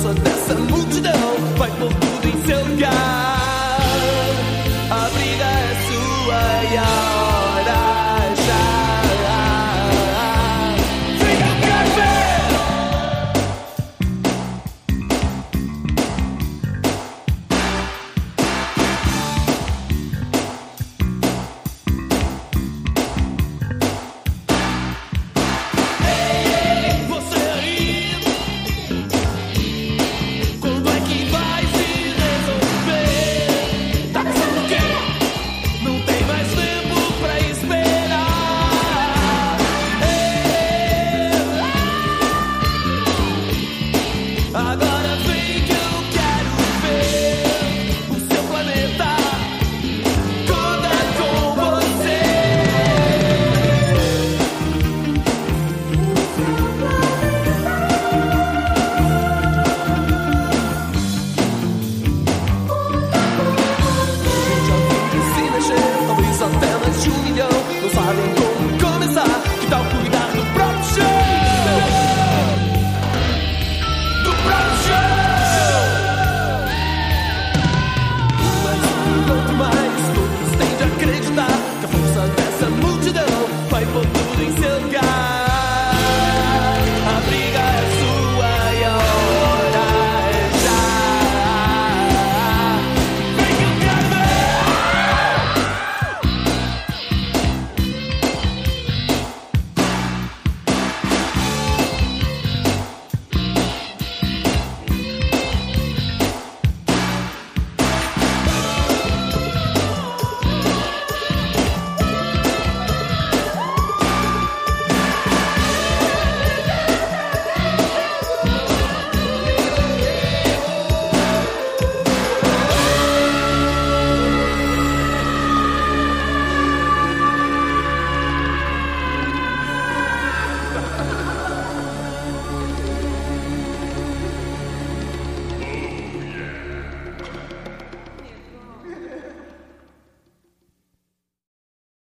força dessa multidão vai por tudo em seu lugar. A vida é sua e a